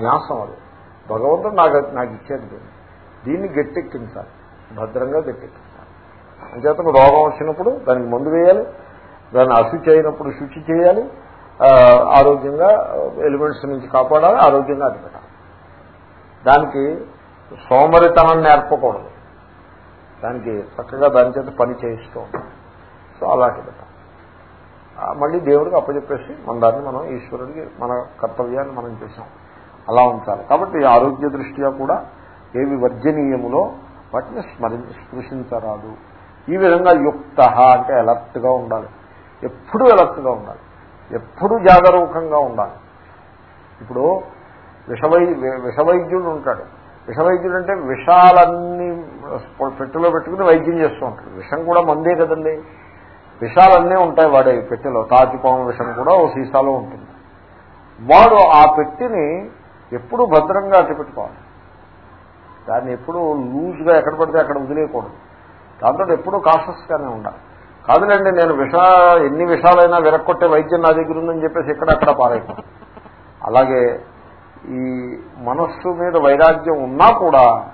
న్యాసం అది. భగవంతుడు నాకు నాకు ఇచ్చేది దీన్ని. దీన్ని గట్టెక్కించాలి. భద్రంగా గట్టెక్కించాలి. అంచేతను రోగం వచ్చినప్పుడు దానికి మందు వేయాలి. దాన్ని అశుచి అయినప్పుడు శుచి చేయాలి. ఆరోగ్యంగా ఎలిమెంట్స్ నుంచి కాపాడాలి ఆరోగ్యంగా అది పెట్టాలి దానికి సోమరితనం నేర్పకూడదు. దానికి చక్కగా దాని చేత పని చేయిస్తూ ఉంటాం సో అలాంటి పెట్టాలి. మళ్ళీ దేవుడికి అప్పచెప్పేసి మన దాన్ని మనం ఈశ్వరుడికి మన కర్తవ్యాన్ని మనం చేసాం అలా ఉంచాలి కాబట్టి ఆరోగ్య దృష్ట్యా కూడా ఏవి వర్జనీయములో వాటిని స్మరి స్పృశించరాదు. ఈ విధంగా యుక్త అంటే అలర్ట్గా ఉండాలి. ఎప్పుడూ అలర్ట్గా ఉండాలి. ఎప్పుడూ జాగరూకంగా ఉండాలి. ఇప్పుడు విషవై విషవైద్యుడు ఉంటాడు. విషవైద్యుడు అంటే విషాలన్నీ పెట్టెలో పెట్టుకుని వైద్యం చేస్తూ ఉంటాడు. విషం కూడా మందే కదండి. విషాలన్నీ ఉంటాయి వాడే పెట్టెలో. తాచిపాము విషం కూడా ఓ సీసాలో ఉంటుంది. వాడు ఆ పెట్టిని ఎప్పుడూ భద్రంగా అట్టిపెట్టుకోవాలి దాన్ని ఎప్పుడూ లూజ్గా ఎక్కడ పడితే అక్కడ వదిలేయకూడదు. దాంతో ఎప్పుడూ కాషస్గానే ఉండాలి. కాదులేండి నేను విష ఎన్ని విషాలైనా విరక్కొట్టే వైద్యం నా దగ్గర ఉందని చెప్పేసి ఎక్కడక్కడ పారైపోతాం అలాగే ఈ మనస్సు మీద వైరాగ్యం ఉన్నా కూడా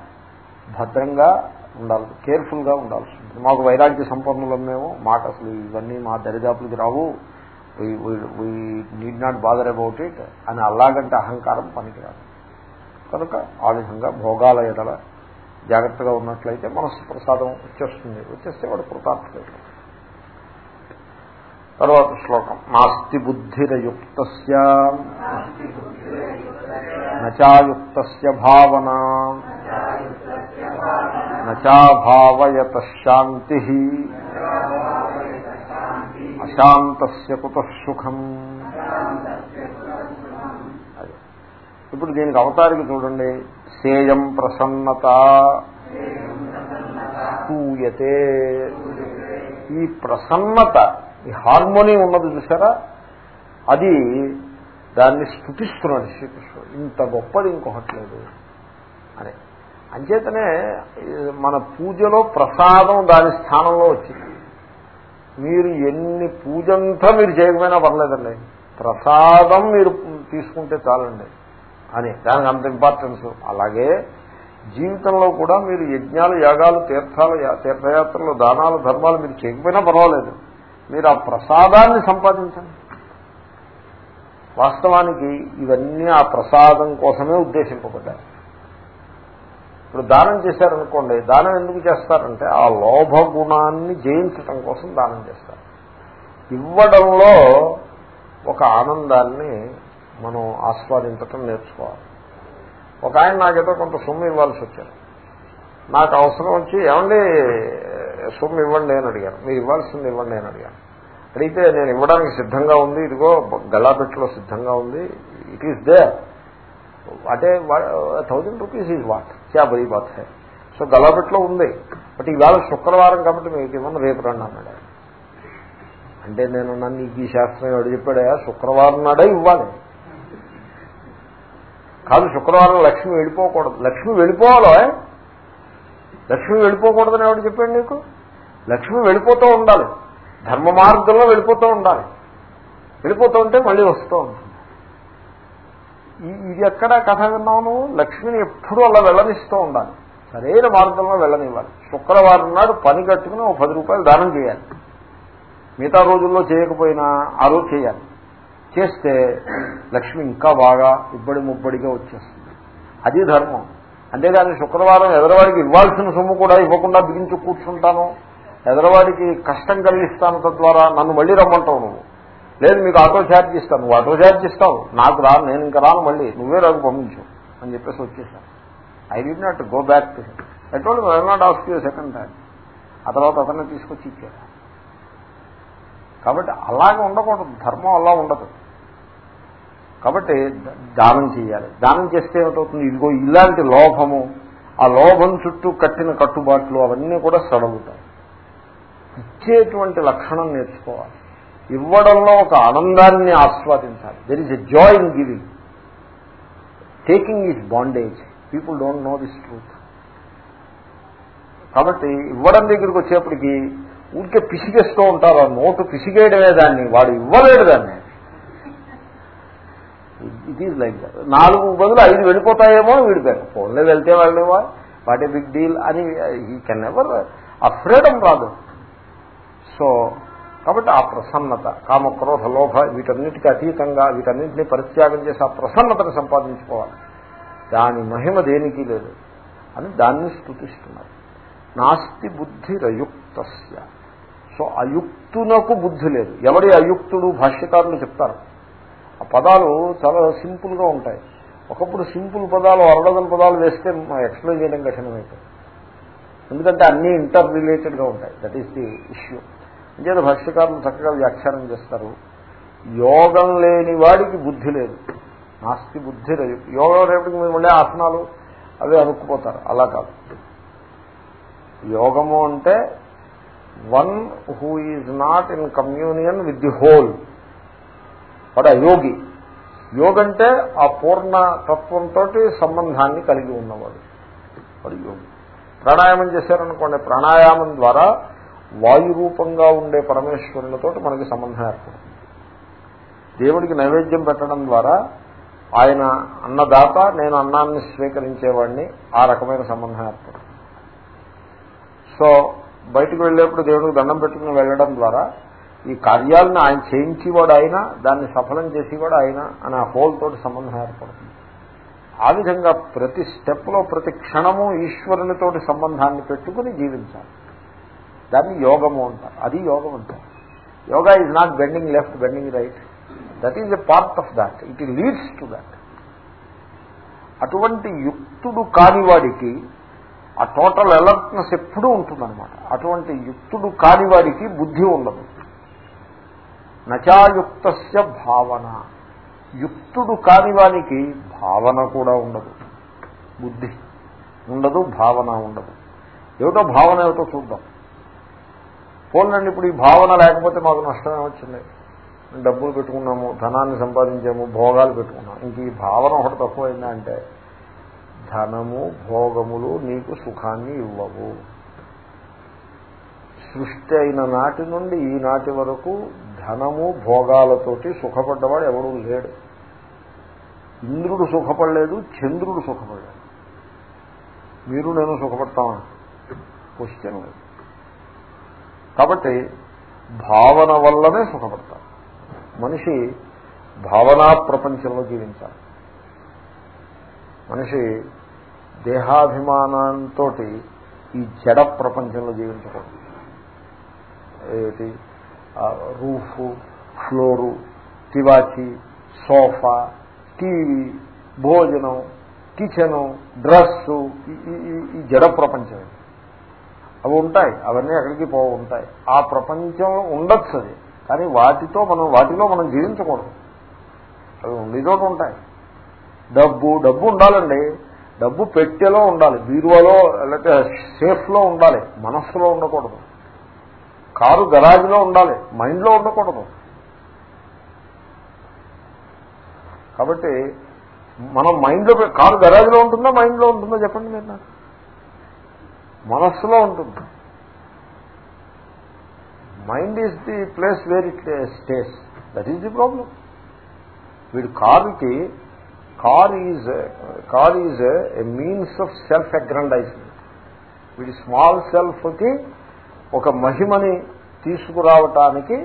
భద్రంగా ఉండాలి కేర్ఫుల్గా ఉండాల్సి ఉంటుంది. మాకు వైరాగ్య సంపన్నులం మేము మాకు అసలు ఇవన్నీ మా దరిదాపులకి రావు. We need not bother about it అని అలాగంటే అహంకారం పనికిరాదు. కనుక ఆ విధంగా భోగాల ఎడల జాగ్రత్తగా ఉన్నట్లయితే మనస్సు ప్రసాదం వచ్చేస్తుంది. వచ్చేస్తే వాడు కృతార్థుడు తర్వాత శ్లోకం. నాస్తి బుద్ధిరయుక్త నచాయుక్త భావన. నచాభావయత శాంతి. అశాంతస్య కుత సుఖం. ఇప్పుడు దీనికి అవతారికి చూడండి. సేయం ప్రసన్నత. స్తూయతే ఈ ప్రసన్నత ఈ హార్మోని ఉన్నది చూసారా? అది దాన్ని స్థుతిస్తున్నాడు శ్రీకృష్ణుడు. ఇంత గొప్పది ఇంకొకటి లేదు. అని అంచేతనే మన పూజలో ప్రసాదం దాని స్థానంలో వచ్చింది. మీరు ఎన్ని పూజంతా మీరు చేయకపోయినా పర్లేదండి. ప్రసాదం మీరు తీసుకుంటే చాలండి అని. దానికి అంత ఇంపార్టెన్స్ అలాగే జీవితంలో కూడా మీరు యజ్ఞాలు యాగాలు తీర్థాలు తీర్థయాత్రలు దానాలు ధర్మాలు మీరు చేయకపోయినా పర్వాలేదు. మీరు ఆ ప్రసాదాన్ని సంపాదించండి. వాస్తవానికి ఇవన్నీ ఆ ప్రసాదం కోసమే ఉద్దేశింపబడ్డాయి. ఇప్పుడు దానం చేశారనుకోండి దానం ఎందుకు చేస్తారంటే ఆ లోభ గుణాన్ని జయించటం కోసం దానం చేస్తారు. ఇవ్వడంలో ఒక ఆనందాన్ని మనం ఆస్వాదించటం నేర్చుకోవాలి. ఒక ఆయన నాకేదో కొంత సొమ్ము ఇవ్వాల్సి వచ్చారు. నాకు అవసరం వచ్చి ఏమండి సొమ్ము ఇవ్వండి అని అడిగాను. మీరు ఇవ్వాల్సింది ఇవ్వండి అని అడిగాను. అడిగితే నేను ఇవ్వడానికి సిద్ధంగా ఉంది ఇదిగో గల్లాపెట్టులో సిద్ధంగా ఉంది ఇట్ ఈస్ దే అంటే థౌజండ్ రూపీస్ ఈజ్ వాట్? క్యా బరీ బాత్ హై సో గల్లాపెట్టులో ఉంది. బట్ ఈవేళ శుక్రవారం కాబట్టి మీకు ఇవ్వను రేపు రండి అన్నాడు. అంటే నేను నన్ను ఈ శాస్త్రం ఎవడు చెప్పాడా శుక్రవారం నాడే ఇవ్వాలి. కాదు శుక్రవారం లక్ష్మి వెళ్ళిపోకూడదు. లక్ష్మి వెళ్ళిపోవాలో? లక్ష్మి వెళ్ళిపోకూడదని ఎవడు చెప్పాడు నీకు? లక్ష్మి వెళ్ళిపోతూ ఉండాలి. ధర్మ మార్గంలో వెళ్ళిపోతూ ఉండాలి. వెళ్ళిపోతూ ఉంటే మళ్ళీ వస్తూ ఉంటుంది. ఇది ఎక్కడ కథ విన్నావు నువ్వు? లక్ష్మిని ఎప్పుడూ అలా వెళ్ళనిస్తూ ఉండాలి. సరైన మార్గంలో వెళ్ళనివ్వాలి. శుక్రవారం నాడు పని కట్టుకుని ఒక పది రూపాయలు దానం చేయాలి. మిగతా రోజుల్లో చేయకపోయినా ఆ రోజు చేయాలి. చేస్తే లక్ష్మి ఇంకా బాగా ఇబ్బడి ముబ్బడిగా వచ్చేస్తుంది. అది ధర్మం. అంతేగాని శుక్రవారం ఎదరవాడికి ఇవ్వాల్సిన సొమ్ము కూడా ఇవ్వకుండా బిగించి కూర్చుంటాను. ఎదరవాడికి కష్టం కలిగిస్తాను తద్వారా నన్ను మళ్ళీ రమ్మంటావు నువ్వు. లేదు మీకు ఆటో ఛార్జ్ ఇస్తాను నువ్వు ఆటో ఛార్జ్ ఇస్తావు. నాకు రా నేను ఇంకా రాను మళ్ళీ. నువ్వే రాకు పంపించు. అని చెప్పేసి వచ్చేసాను I did not go back to petrol I not of you second time ఆ తర్వాత అతన్ని తీసుకొచ్చి ఇచ్చారు కాబట్టి అలాగే ఉండకూడదు. ధర్మం అలా ఉండదు. కాబట్టి దానం చేయాలి. దానం చేస్తే ఏమిటవుతుంది ఇదిగో ఇలాంటి లోభము ఆ లోభం చుట్టూ కట్టిన కట్టుబాట్లు అవన్నీ కూడా సడలుతాయి ఇచ్చేటువంటి లక్షణం నేర్చుకోవాలి. ఇవ్వడంలో ఒక ఆనందాన్ని ఆస్వాదించాలి. There is a joy in giving taking is bondage people don't know this truth కాబట్టి ఇవ్వడం దగ్గరికి వచ్చేప్పటికి ఊరికే పిసిగేస్తూ ఉంటారు. ఆ నోటు పిసిగేయడమే దాన్ని. వాడు ఇవ్వలేడు దాన్ని. ఇట్ ఈజ్ లైక్ నాలుగు బదులు ఐదు వెళ్ళిపోతాయేమో అని వీడి పేరు ఫోన్లో వెళ్తే వాళ్ళేవా వాట్ ఏ బిగ్ డీల్ అని ఈ కెన్ ఎవర్ ఆ ఫ్రీడమ్ రాదు. సో కాబట్టి ఆ ప్రసన్నత కామ క్రోధ లోభ వీటన్నిటికీ అతీతంగా వీటన్నింటినీ పరిత్యాగం చేసి ఆ ప్రసన్నతను సంపాదించుకోవాలి. దాని మహిమ దేనికి లేదు. అని దాన్ని స్థుతిస్తున్నారు నాస్తి బుద్ధిరయుక్తస్య. సో అయుక్తునకు బుద్ధి లేదు. ఎవడి అయుక్తుడు భాష్యకారులు చెప్తారు. ఆ పదాలు చాలా సింపుల్గా ఉంటాయి. ఒకప్పుడు సింపుల్ పదాలు అరడదల పదాలు వేస్తే ఎక్స్ప్లెయిన్ చేయడం కఠినమైపోతుంది. ఎందుకంటే అన్నీ ఇంటర్ రిలేటెడ్గా ఉంటాయి. దట్ ఈస్ ది ఇష్యూ అంచేత భాష్యకారులు చక్కగా వ్యాఖ్యానం చేస్తారు. యోగం లేని వాడికి బుద్ధి లేదు. నాస్తి బుద్ధి లేదు. యోగం రేపటికి మీరు మళ్ళీ ఆసనాలు అవి అనుకుపోతారు. అలా కాదు. యోగము అంటే one who is not in communion with the whole. వాడు అయోగి. యోగంటే ఆ పూర్ణ తత్వంతో సంబంధాన్ని కలిగి ఉన్నవాడు. వాడు యోగి. ప్రాణాయామం చేశారనుకోండి. ప్రాణాయామం ద్వారా వాయు రూపంగా ఉండే పరమేశ్వరులతో మనకి సంబంధం ఏర్పడుతుంది. దేవుడికి నైవేద్యం పెట్టడం ద్వారా ఆయన అన్నదాత నేను అన్నాన్ని స్వీకరించేవాడిని ఆ రకమైన సంబంధం ఏర్పడుతుంది. సో బయటకు వెళ్ళేప్పుడు దేవుడికి దండం పెట్టుకుని వెళ్ళడం ద్వారా ఈ కార్యాలను ఆయన చేయించేవాడు ఆయన దాన్ని సఫలం చేసేవాడు ఆయన అని ఆ హోల్ తోటి సంబంధం ఏర్పడుతుంది. ఆ విధంగా ప్రతి స్టెప్లో ప్రతి క్షణము ఈశ్వరునితోటి సంబంధాన్ని పెట్టుకుని జీవించాలి. దాన్ని యోగము అంటారు. అది యోగం అంటారు. Yoga is not bending left bending right that is a part of that it leads to that అటువంటి యుక్తుడు కానివాడికి ఆ టోటల్ అలర్ట్నెస్ ఎప్పుడూ ఉంటుందన్నమాట. అటువంటి యుక్తుడు కానివాడికి బుద్ధి ఉండదు. నచాయుక్త భావన. యుక్తుడు కానివానికి భావన కూడా ఉండదు. బుద్ధి ఉండదు భావన ఉండదు. ఏమిటో భావన ఏమిటో చూద్దాం. పోలండి ఇప్పుడు ఈ భావన లేకపోతే మాకు నష్టమే వచ్చింది. డబ్బులు పెట్టుకున్నాము ధనాన్ని సంపాదించాము భోగాలు పెట్టుకున్నాము. ఇంక ఈ భావన ఒకటి తక్కువైందా అంటే ధనము భోగములు నీకు సుఖాన్ని ఇవ్వవు. సృష్టి అయిన నాటి నుండి ఈనాటి వరకు ధనము భోగాలతోటి సుఖపడ్డవాడు ఎవడూ లేడు. ఇంద్రుడు సుఖపడలేదు చంద్రుడు సుఖపడలేదు. మీరు నేను సుఖపడతామా? క్వశ్చన్ లేదు. కాబట్టి భావన వల్లనే సుఖపడతారు. మనిషి భావనా ప్రపంచంలో జీవించాలి. మనిషి దేహాభిమానంతో ఈ జడ ప్రపంచంలో జీవించకూడదు. ఏమిటి? రూఫ్ ఫ్లోరు తివాచి సోఫా టీవీ భోజనం కిచెను డ్రస్సు ఈ జడ ప్రపంచం అవి ఉంటాయి. అవన్నీ ఎక్కడికి పో ఉంటాయి. ఆ ప్రపంచం ఉండొచ్చు అది. కానీ వాటితో మనం వాటిలో మనం జీవించకూడదు. అవి ఉండేచోట ఉంటాయి. డబ్బు డబ్బు ఉండాలండి. డబ్బు పెట్టెలో ఉండాలి. బీరువాలో లేకపోతే సేఫ్లో ఉండాలి. మనస్సులో ఉండకూడదు. కారు గరాజ్లో ఉండాలి. మైండ్లో ఉండకూడదు. కాబట్టి మనం మైండ్లో కారు గరాజ్లో ఉంటుందా మైండ్లో ఉంటుందా? చెప్పండి మీరు నాకు. మనస్సులో ఉంటుంది. Mind is the place where it stays that is the problem వీడు కారుకి car is car is a means of self aggrandizement వీడి స్మాల్ సెల్ఫ్కి ఒక మహిమని తీసుకురావటానికి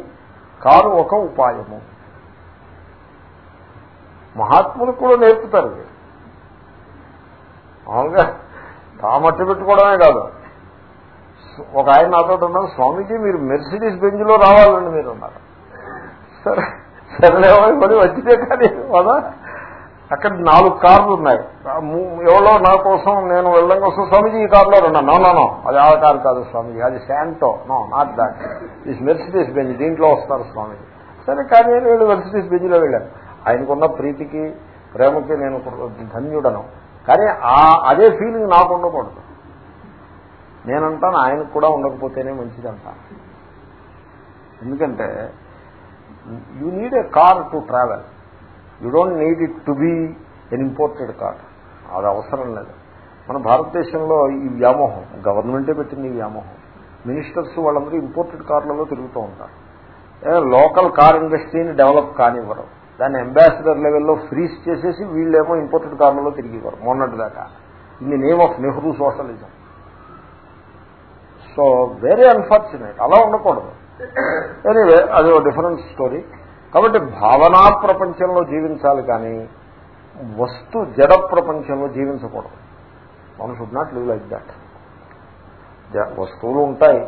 కారు ఒక ఉపాయము. మహాత్ములు కూడా నేర్పుతారు. మామూలుగా తామట్టి పెట్టుకోవడమే కాదు. ఒక ఆయన నాతో ఉన్నారు స్వామీజీ మీరు మెర్సిడీస్ బెంజ్లో రావాలండి మీరు ఉన్నారు సరే సరేలేమో మరి వచ్చితే కానీ కదా? అక్కడ నాలుగు కార్లు ఉన్నాయి. ఎవరో నా కోసం నేను వెళ్ళడం కోసం స్వామీజీ ఈ కార్లో ఉన్నాను నో అది ఆ కారు కాదు స్వామీజీ అది Santro no not that this Mercedes Benz దీంట్లో వస్తారు స్వామీజీ. సరే కానీ వీళ్ళు మెర్సిడీస్ బెంజ్లో వెళ్ళాను. ఆయనకున్న ప్రీతికి ప్రేమకి నేను ధన్యుడను. కానీ ఆ అదే ఫీలింగ్ నాకు ఉండకూడదు. నేనంటాను ఆయనకు కూడా ఉండకపోతేనే మంచిదంట. ఎందుకంటే you need a car to travel you don't need it to be an imported car అది అవసరం లేదు. మన భారతదేశంలో ఈ వ్యామోహం గవర్నమెంటే పెట్టింది ఈ వ్యామోహం. మినిస్టర్స్ వాళ్ళందరూ ఇంపోర్టెడ్ కార్లలో తిరుగుతూ ఉంటారు. లోకల్ కార్ ఇండస్ట్రీని డెవలప్ కానివ్వరు. దాన్ని అంబాసిడర్ లెవెల్లో ఫ్రీజ్ చేసేసి వీళ్ళేమో ఇంపోర్టెడ్ కార్లలో తిరిగేవారు మొన్నటి దాకా in the name of Nehru socialism. So very unfortunate అలా ఉండకూడదు. ఎనీవే అది ఒక డిఫరెంట్ స్టోరీ కాబట్టి భావనా ప్రపంచంలో జీవించాలి కానీ వస్తు జడ ప్రపంచంలో జీవించకూడదు. మనం should not live like that వస్తువులు ఉంటాయి.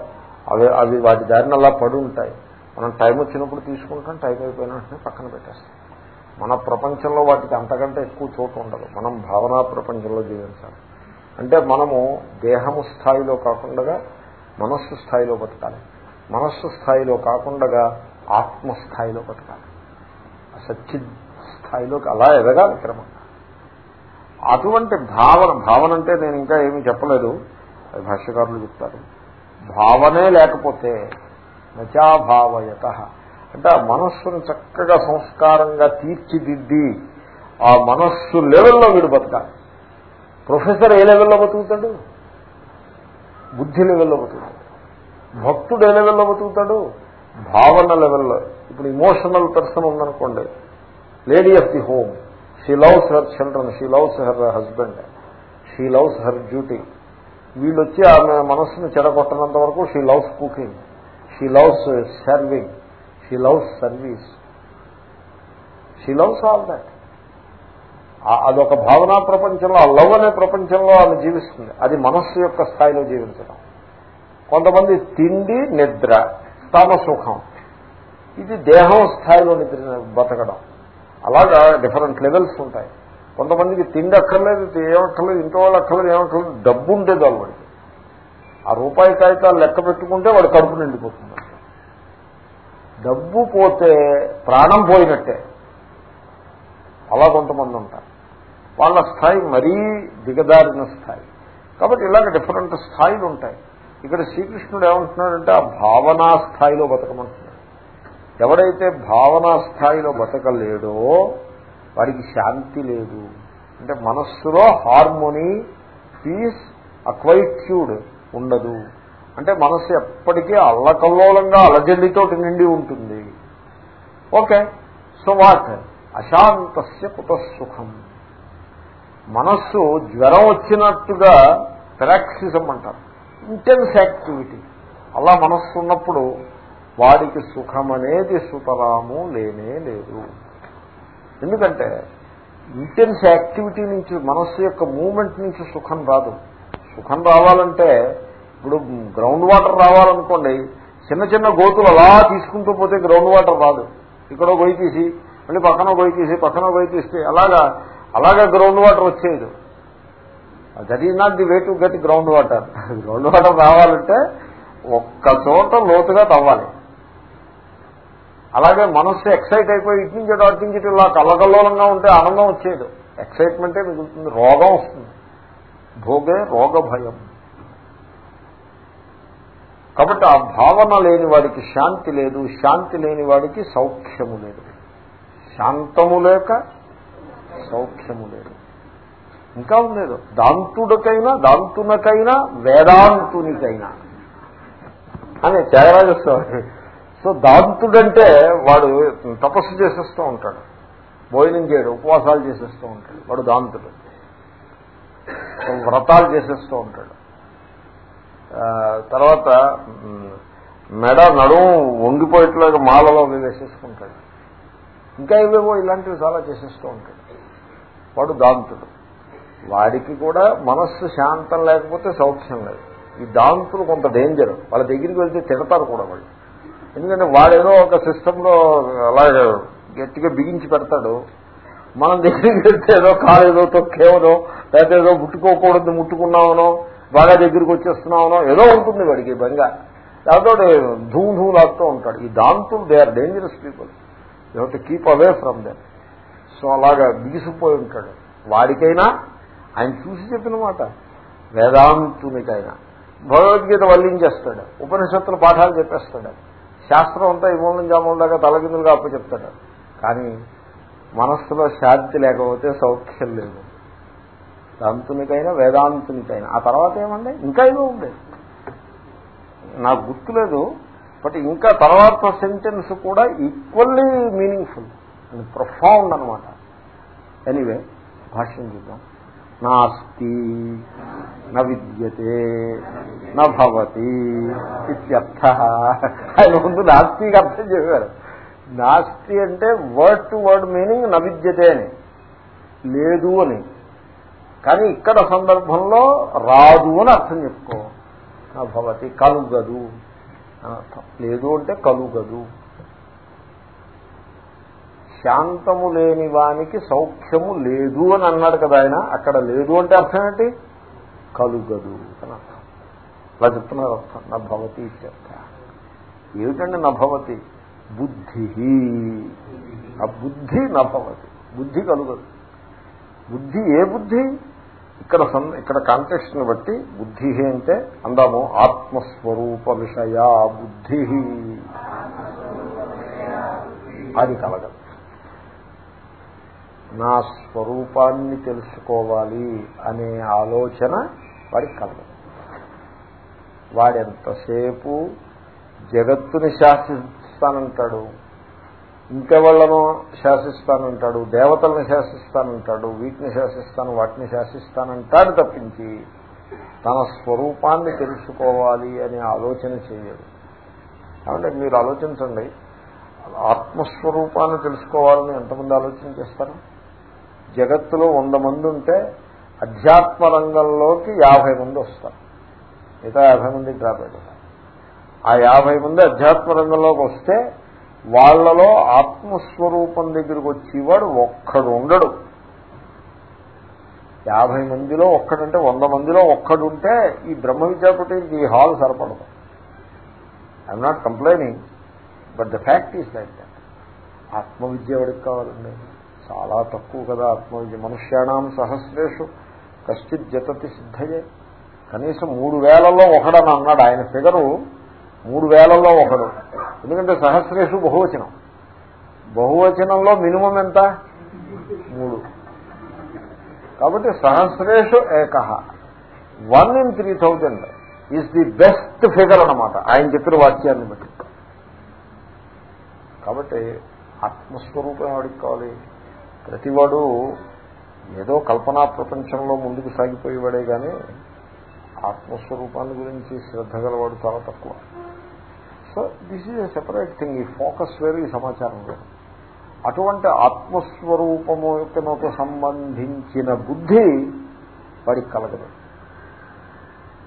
అవి అవి వాటి దారిని అలా పడి ఉంటాయి. మనం టైం వచ్చినప్పుడు తీసుకుంటాం టైం అయిపోయిన వెంటనే పక్కన పెట్టేస్తాం. మన ప్రపంచంలో వాటికి అంతకంటే ఎక్కువ చోటు ఉండదు. మనం భావనా ప్రపంచంలో జీవించాలి. అంటే మనము దేహము స్థాయిలో కాకుండా మనస్సు స్థాయిలో బతకాలి. మనస్సు స్థాయిలో కాకుండా ఆత్మస్థాయిలో బతకాలి. సచ్చిద్ స్థాయిలోకి అలా ఎదగాలి క్రమంగా అటువంటి భావన భావన అంటే నేను ఇంకా ఏమీ చెప్పలేదు. అది భాష్యకారులు చెప్తారు. భావనే లేకపోతే నచాభావయత. అంటే ఆ మనస్సును చక్కగా సంస్కారంగా తీర్చిదిద్ది ఆ మనస్సు లెవెల్లో వీడు బతకాలి. ప్రొఫెసర్ ఏ లెవెల్లో బతుకుతాడు? బుద్ధి లెవెల్లో బతుకుతాడు. భక్తుడు ఏ లెవెల్లో బతుకుతాడు? భావన లెవెల్లో. ఇప్పుడు ఇమోషనల్ పర్సన్ ఉందనుకోండి. Lady of the home she loves her children she loves her husband she loves her duty వీళ్ళు వచ్చి ఆమె మనస్సును చెడగొట్టనంత వరకు she loves cooking she loves serving she loves service she loves all that అదొక భావనా ప్రపంచంలో ఆ లవ్ అనే ప్రపంచంలో ఆమె జీవిస్తుంది. అది మనస్సు యొక్క స్థాయిలో జీవించడం. కొంతమంది తిండి నిద్ర తమ సుఖం. ఇది దేహం స్థాయిలో నిద్ర బతకడం. అలాగా డిఫరెంట్ లెవెల్స్ ఉంటాయి. కొంతమందికి తిండి అక్కర్లేదు ఏమక్కర్లేదు ఇంట్లో వాళ్ళు అక్కర్లేదు ఏమక్కర్లేదు డబ్బు ఉండేది అలవాడికి ఆ రూపాయి కాగితాలు లెక్క పెట్టుకుంటే వాడు కడుపు నిండిపోతుంది. డబ్బు పోతే ప్రాణం పోయినట్టే. అలా కొంతమంది ఉంటారు. వాళ్ళ స్థాయి మరీ దిగదారిన స్థాయి. కాబట్టి ఇలాగ డిఫరెంట్ స్థాయిలు ఉంటాయి. ఇక్కడ శ్రీకృష్ణుడు ఏమంటున్నాడంటే ఆ భావనా స్థాయిలో బతకమంటున్నాడు. ఎవడైతే భావనా స్థాయిలో బతకలేడో వాడికి శాంతి లేదు. అంటే మనస్సులో హార్మోనీ పీస్ అక్వైట్యూడ్ ఉండదు. అంటే మనస్సు ఎప్పటికీ అల్లకల్లోలంగా అలజల్లితోటి నిండి ఉంటుంది. ఓకే. So what? అశాంతస్య కుతసుఖం మనస్సు జ్వరం వచ్చినట్టుగా పెరాక్సిజం అంటారు. ఇంటెన్స్ యాక్టివిటీ అలా మనస్సు ఉన్నప్పుడు వాడికి సుఖం అనేది సుతరాము లేనే లేదు. ఎందుకంటే ఇంటెన్స్ యాక్టివిటీ నుంచి మనస్సు యొక్క మూమెంట్ నుంచి సుఖం రాదు. సుఖం రావాలంటే ఇప్పుడు గ్రౌండ్ వాటర్ రావాలనుకోండి చిన్న చిన్న గోతులు అలా తీసుకుంటూ పోతే గ్రౌండ్ వాటర్ రాదు. ఇక్కడో గొయ్యి తీసి మళ్ళీ పక్కన గొయ్యి తీసి పక్కన గొయ్యి తీస్తే అలాగా అలాగా గ్రౌండ్ వాటర్ వచ్చేది that is not the way to get ground water ground water రావాలంటే ఒక్క చోట లోతుగా తవ్వాలి. అలాగే మనస్సు ఎక్సైట్ అయిపోయి ఇటు నుంచి అటు నుంచి ఇలా కలగల్లోలంగా ఉంటే ఆనందం వచ్చేది ఎక్సైట్మెంటే మిగులుతుంది రోగం వస్తుంది. భోగే రోగ భయం కాబట్టి ఆ భావన లేని వాడికి శాంతి లేదు శాంతి లేని వాడికి సౌఖ్యము లేదు. శాంతము లేక సౌఖ్యము లేదు. ఇంకా ఉండేది దాంతుడికైనా దాంతునకైనా వేదాంతునికైనా. అని త్యాగరాజ సో దాంతుడంటే వాడు తపస్సు చేసేస్తూ ఉంటాడు. భోజనం చేయడు ఉపవాసాలు చేసేస్తూ ఉంటాడు. వాడు దాంతుడు. వ్రతాలు చేసేస్తూ ఉంటాడు. తర్వాత మెడ నడుము వంగిపోయేట్లాగా మాలలో వేసేసుకుంటాడు. ఇంకా ఇవేవో ఇలాంటివి చాలా చేసేస్తూ ఉంటాడు. వాడు దాంతుడు. వాడికి కూడా మనస్సు శాంతం లేకపోతే సౌఖ్యం లేదు. ఈ దాంతులు కొంత డేంజర్ వాళ్ళ దగ్గరికి వెళ్తే తిడతారు కూడా వాళ్ళు. ఎందుకంటే వాడేదో ఒక సిస్టంలో అలాగే గట్టిగా బిగించి పెడతాడు. మనం దగ్గరికి వెళ్తే ఏదో కాలేదో తొక్కేవనో లేకపోతే ఏదో ముట్టుకోకూడదు ముట్టుకున్నామనో బాగా దగ్గరికి వచ్చేస్తున్నామనో ఏదో ఉంటుంది వాడికి బంగా. దాంతో ధూమ్ ధూమ్ లాగుతూ ఉంటాడు. ఈ దాంతులు they are dangerous people you have to keep away from them so అలాగా బిగిసిపోయి ఉంటాడు. వాడికైనా ఆయన చూసి చెప్పిన మాట. వేదాంతునికైనా. భగవద్గీత వల్లించేస్తాడు. ఉపనిషత్తుల పాఠాలు చెప్పేస్తాడు. శాస్త్రం అంతా ఇమూలం జామూలంగా తలగిందులుగా అప్పు చెప్తాడు కానీ మనస్సులో శాంతి లేకపోతే సౌఖ్యం లేదు. దాంతునికైనా వేదాంతునికైనా. ఆ తర్వాత ఏమండి? ఇంకా ఏదో ఉంది. నాకు గుర్తులేదు బట్ ఇంకా తర్వాత సెంటెన్స్ కూడా ఈక్వల్లీ మీనింగ్ఫుల్ ప్రొఫౌండ్ అనమాట ఎనీవే భాష్యం చూద్దాం. నాస్తి న విద్యతే నవతి ఇత్యర్థ. ఆయన ముందు నాస్తికి అర్థం చెప్పారు నాస్తి అంటే వర్డ్ టు వర్డ్ మీనింగ్ నవిద్యతే అని. లేదు అని. కానీ ఇక్కడ సందర్భంలో రాదు అని అర్థం చెప్పుకో. భవతి కలుగదు. అర్థం లేదు అంటే కలుగదు. శాంతము లేని వానికి సౌఖ్యము లేదు అని అన్నాడు కదా ఆయన. అక్కడ లేదు అంటే అర్థం ఏంటి? కలుగదు అని అర్థం. అలా చెప్తున్నారు అర్థం. నా భవతి ఇత్యర్థ. ఏమిటండి నభవతి బుద్ధి. ఆ బుద్ధి నభవతి బుద్ధి కలుగదు. బుద్ధి ఏ బుద్ధి? ఇక్కడ ఇక్కడ కాంటెక్స్ట్ని బట్టి బుద్ధి అంటే అందాము ఆత్మస్వరూప విషయ బుద్ధి. అది కలగదు. నా స్వరూపాన్ని తెలుసుకోవాలి అనే ఆలోచన వాడికి కలగదు. వాడెంతసేపు జగత్తుని శాసిస్తానంటాడు. ఇంకెవళ్ళను శాసిస్తానంటాడు. దేవతలను శాసిస్తానంటాడు. వీటిని శాసిస్తాను వాటిని శాసిస్తానంటాడు తప్పించి తన స్వరూపాన్ని తెలుసుకోవాలి అనే ఆలోచన చేయడు. కాబట్టి మీరు ఆలోచించండి. ఆత్మస్వరూపాన్ని తెలుసుకోవాలని ఎంతమంది ఆలోచన చేస్తారు? జగత్తులో వంద మంది ఉంటే అధ్యాత్మ రంగంలోకి యాభై మంది వస్తారు. మిగతా యాభై మంది డ్రాప్ అయిపోతారు. ఆ యాభై మంది అధ్యాత్మ రంగంలోకి వస్తే వాళ్ళలో ఆత్మస్వరూపం దగ్గరికి వచ్చేవాడు ఒక్కడు ఉండడు. యాభై మందిలో ఒక్కడంటే వంద మందిలో ఒక్కడుంటే ఈ బ్రహ్మ విద్యాపీఠకి ఈ hall సరిపడదు. I'm not complaining but the fact is like that ఆత్మవిద్య ఎవరికి కావాలండి? చాలా తక్కువ కదా ఆత్మవిద్య. మనుష్యాణం సహస్రేషు కశ్చిత్ జతతి సిద్ధయే. కనీసం మూడు వేలలో ఒకడని అన్నాడు ఆయన ఫిగరు. మూడు వేలలో ఒకడు. ఎందుకంటే సహస్రేషు బహువచనం. బహువచనంలో మినిమం ఎంత? మూడు. కాబట్టి సహస్రేషు ఏక. One in three thousand is the best figure అనమాట ఆయన చెప్పిన వాక్యాన్ని బట్టి. కాబట్టి ఆత్మస్వరూపం ఎవరికి కావాలి? ప్రతివాడు ఏదో కల్పనా ప్రపంచంలో ముందుకు సాగిపోయేవాడే కానీ ఆత్మస్వరూపాన్ని గురించి శ్రద్ధ గలవాడు చాలా తక్కువ. So this is a separate thing ఈ ఫోకస్ వేరు ఈ సమాచారం వేరు అటువంటి ఆత్మస్వరూపముతో సంబంధించిన బుద్ధి వాడికి కలగదు.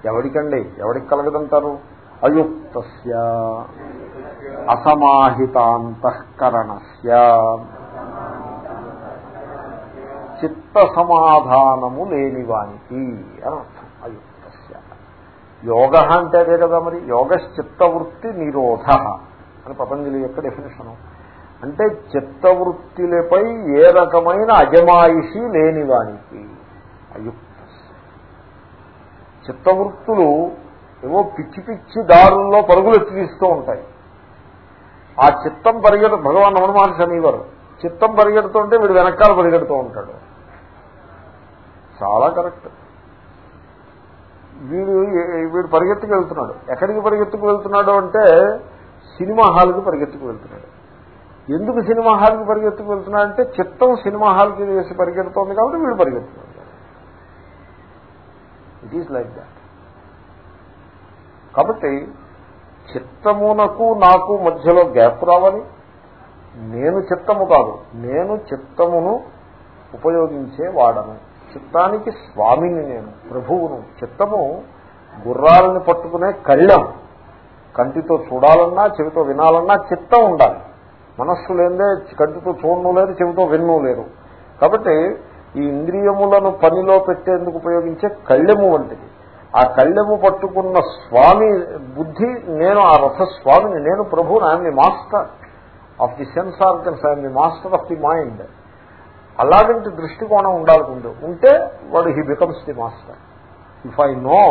ఎవడికండి? ఎవడికి కలగదంటారు? అయుక్త అసమాహితాంతఃకరణస్య. చిత్త సమాధానము లేనివానికి అని అర్థం. యోగ అంటే అదే కదా మరి? యోగశ్చిత్తవృత్తి నిరోధ అని పతంజలి యొక్క డెఫినేషను అంటే చిత్తవృత్తిలపై ఏ రకమైన అజమాయిషి లేనివానికి అయుక్త. చిత్తవృత్తులు ఏవో పిచ్చి పిచ్చి దారుల్లో పరుగులు ఎత్తిస్తూ ఉంటాయి. ఆ చిత్తం పరిగెడు భగవాన్ రమణ మహర్షి అనేవారు. చిత్తం పరిగెడుతుంటే వీడు వెనకాల పరిగెడుతూ ఉంటాడు. చాలా కరెక్ట్. వీడు వీడు పరిగెత్తుకు వెళ్తున్నాడు. ఎక్కడికి పరిగెత్తుకు వెళ్తున్నాడు అంటే సినిమా హాల్కి పరిగెత్తుకు వెళ్తున్నాడు. ఎందుకు సినిమా హాల్కి పరిగెత్తుకు వెళ్తున్నాడు అంటే చిత్తం సినిమా హాల్కి వేసి పరిగెడుతోంది కాబట్టి వీడు పరిగెత్తుతున్నాడు ఇట్ ఈస్ లైక్ దాట్ కాబట్టి చిత్తమునకు నాకు మధ్యలో గ్యాప్ రావాలి. నేను చిత్తము కాదు నేను చిత్తమును ఉపయోగించే వాడను చిత్తానికి స్వామిని నేను ప్రభువును. చిత్తము గుర్రాలను పట్టుకునే కళ్ళం కంటితో చూడాలన్నా చెవితో వినాలన్నా చిత్తం ఉండాలి. మనస్సు లేదే కంటితో చూడను లేదు చెవితో విన్ను లేరు కాబట్టి ఈ ఇంద్రియములను పనిలో పెట్టేందుకు ఉపయోగించే కళ్ళెము వంటిది. ఆ కళ్ళెము పట్టుకున్న స్వామి బుద్ధి నేను ఆ రథ స్వామిని నేను ప్రభుని I'm the master of the sense organs I'm the master of the mind అలాగంటి దృష్టికోణం ఉండాలకుండు ఉంటే వాడు he becomes the master if I know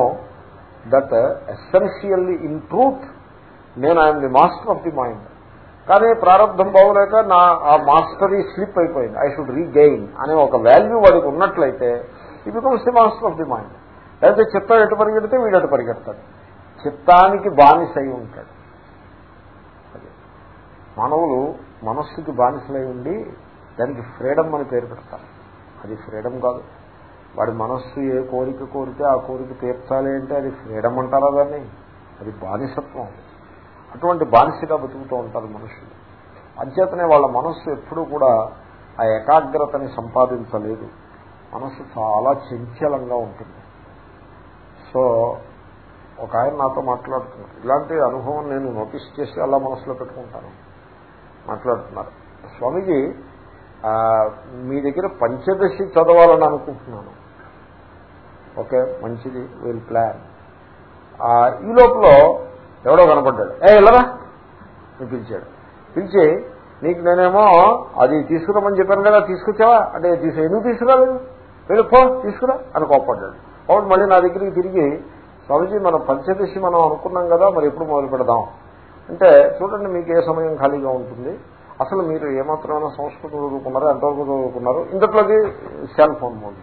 that essentially in truth నేను I'm the master of the mind కానీ ప్రారంభం బాగోలేక నా ఆ మాస్టరీ స్లిప్ అయిపోయింది. ఐ షుడ్ రీగెయిన్ అనే ఒక వాల్యూ వాడికి ఉన్నట్లయితే he becomes the master of the mind లేకపోతే చిత్తం ఎటు పరిగెడితే వీడు అటు పరిగెడతాడు. చిత్తానికి బానిసై ఉంటాడు. మానవులు మనస్సుకి బానిసలై ఉండి దానికి ఫ్రీడమ్ అని పేరు పెడతారు. అది ఫ్రీడమ్ కాదు. వాడి మనస్సు ఏ కోరిక కోరితే ఆ కోరిక తీర్చాలి అంటే అది ఫ్రీడమ్ అంటారా దాన్ని? అది బానిసత్వం. అటువంటి బానిసగా బతుకుతూ ఉంటారు మనుషులు. అంచేతనే వాళ్ళ మనస్సు ఎప్పుడూ కూడా ఆ ఏకాగ్రతని సంపాదించలేదు. మనస్సు చాలా చంచలంగా ఉంటుంది. సో ఒక ఆయన నాతో మాట్లాడుతున్నారు. ఇలాంటి అనుభవం నేను నోటీస్ చేసి అలా మనసులో పెట్టుకుంటాను. మాట్లాడుతున్నారు. స్వామీజీ మీ దగ్గర పంచదశి చదవాలని అనుకుంటున్నాను. ఓకే మంచిది విల్ ప్లాన్ ఈ లోపల ఎవడో కనపడ్డాడు. ఏ ఇల్లరా పిలిచాడు. పిలిచి నీకు నేనేమో అది తీసుకురామని చెప్పాను కదా తీసుకొచ్చావా? అంటే తీసు ఎందుకు తీసుకురాలేదు వెళ్ళి ఫోన్ తీసుకురా అని కోప్పడ్డాడు. కాబట్టి మళ్ళీ నా దగ్గరికి తిరిగి స్వామిజీ మనం పంచదశి మనం అనుకున్నాం కదా మరి ఎప్పుడు మొదలు పెడదాం అంటే చూడండి మీకు ఏ సమయం ఖాళీగా ఉంటుంది? అసలు మీరు ఏమాత్రమైనా సంస్కృతం చదువుకున్నారో? ఎంతవరకు చదువుకున్నారు? ఇంతట్లోకి సెల్ ఫోన్ ఉంది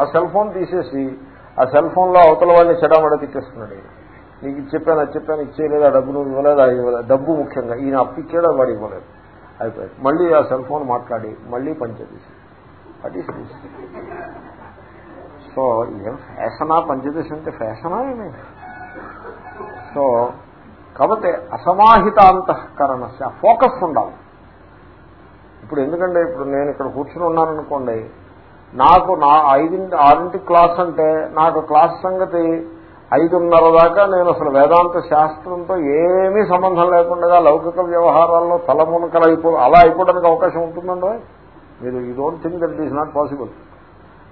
ఆ సెల్ ఫోన్ తీసేసి ఆ సెల్ ఫోన్లో అవతల వాళ్ళని చెడామడ తిట్టేస్తున్నాడు నీకు చెప్పాను అది చెప్పాను ఇచ్చేయలేదు ఆ డబ్బు నువ్వు ఇవ్వలేదు అది ఇవ్వలేదు. డబ్బు ముఖ్యంగా. ఈయన అప్పిచ్చాడు వాడు ఇవ్వలేదు. అయిపోయింది. మళ్ళీ ఆ సెల్ ఫోన్ మాట్లాడి మళ్ళీ పంచదశి అది సో ఏం ఫ్యాషనా? పంచదీశ అంటే ఫ్యాషనా ఏమి? సో కాబట్టి అసమాహితాంతఃకరణ ఫోకస్ ఉండాలి. ఇప్పుడు ఎందుకంటే ఇప్పుడు నేను ఇక్కడ కూర్చుని ఉన్నాననుకోండి నాకు నా ఐదింటి ఆరింటి క్లాస్ అంటే నాకు క్లాస్ సంగతి ఐదున్నర దాకా నేను అసలు వేదాంత శాస్త్రంతో ఏమీ సంబంధం లేకుండా లౌకిక వ్యవహారాల్లో తలమునకలు అయిపో అలా అయిపోవడానికి అవకాశం ఉంటుందండి? మీరు ఈ don't think that is not possible